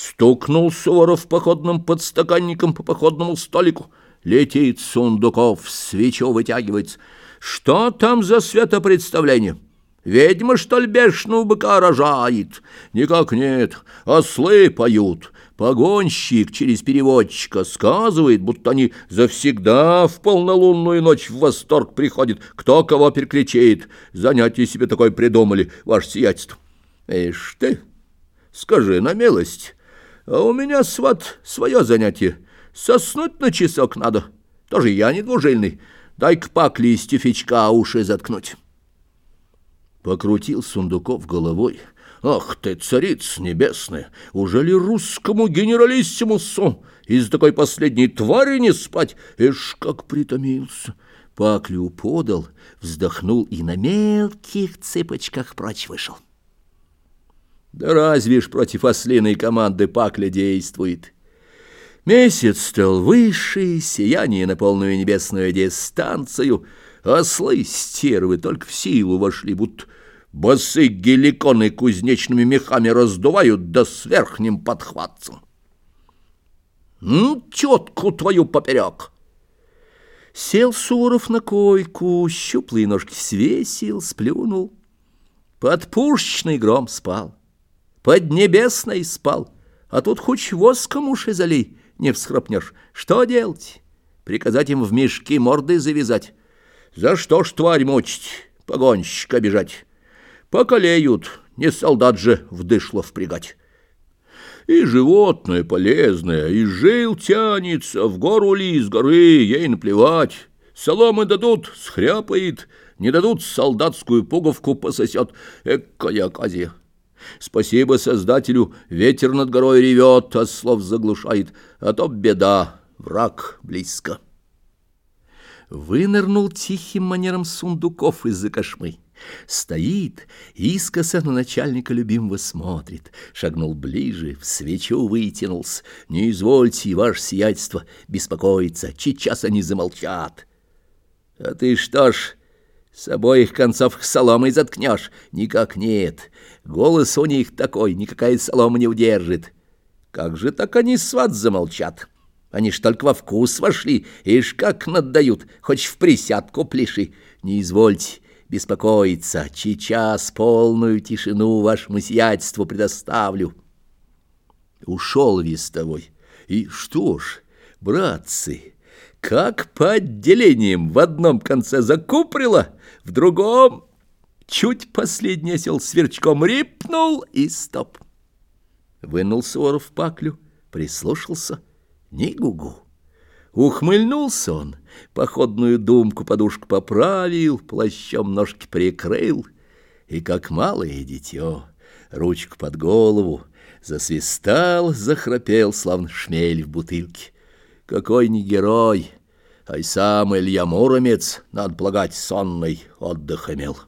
Стукнул Суворов походным подстаканником по походному столику. Летит Сундуков, свечу вытягивается. Что там за светопредставление? Ведьма, что ли, бешеного быка рожает? Никак нет, ослы поют. Погонщик через переводчика сказывает, будто они завсегда в полнолунную ночь в восторг приходят, кто кого перекричит. Занятие себе такое придумали, ваше сиятельство. Ишь ты, скажи на милость, а у меня, сват, свое занятие. Соснуть на часок надо. Тоже я не двужильный. Дай-ка пакли из тюфячка уши заткнуть. Покрутил Сундуков головой. Ах ты, царица небесная, уже ли русскому генералиссимусу из такой последней твари не спать? Эш, как притомился. Паклю подал, вздохнул и на мелких цыпочках прочь вышел. Да разве ж против ослиной команды Пакля действует? Месяц стал выше, сияние на полную небесную дистанцию. Ослы стервы только в силу вошли, будто басы геликоны кузнечными мехами раздувают, да с верхним подхватцем. Ну, тетку твою поперек! Сел Суров на койку, щуплые ножки свесил, сплюнул. Под пушечный гром спал под небесной спал, а тут хоть воском уши залей, не всхрапнешь. Что делать? Приказать им в мешки морды завязать. За что ж тварь мучить, погонщика обижать? Поколеют, не солдат же в дышло впрягать. И животное полезное, и жил тянется, в гору ли с горы, ей наплевать. Соломы дадут, схряпает, не дадут, солдатскую пуговку пососет. Экая казия! Спасибо Создателю, ветер над горой ревет, а слов заглушает, а то беда, враг близко. Вынырнул тихим манером сундуков из-за кошмы. Стоит, искоса на начальника любимого смотрит, шагнул ближе, в свечу вытянулся. Не извольте, ваше сиятельство, беспокоиться, сейчас они замолчат. А ты что ж, с обоих концов соломой заткнешь? Никак нет. Голос у них такой, никакая солома не удержит. Как же так они сват замолчат? Они ж только во вкус вошли, ишь как наддают, хоть в присядку пляши. Не извольте беспокоиться, сейчас полную тишину вашему сиятельству предоставлю. Ушел вестовой. И что ж, братцы, как по отделениям в одном конце закуприло, в другом чуть последний осел сверчком рипнул и стоп. Вынул Суворов паклю, прислушался, ни гугу. Ухмыльнулся он, походную думку подушку поправил, плащом ножки прикрыл, и, как малое дитё, ручку под голову, засвистал, захрапел, славно шмель в бутылке. Какой не герой, а и сам Илья Муромец, надо полагать, сонный отдых имел.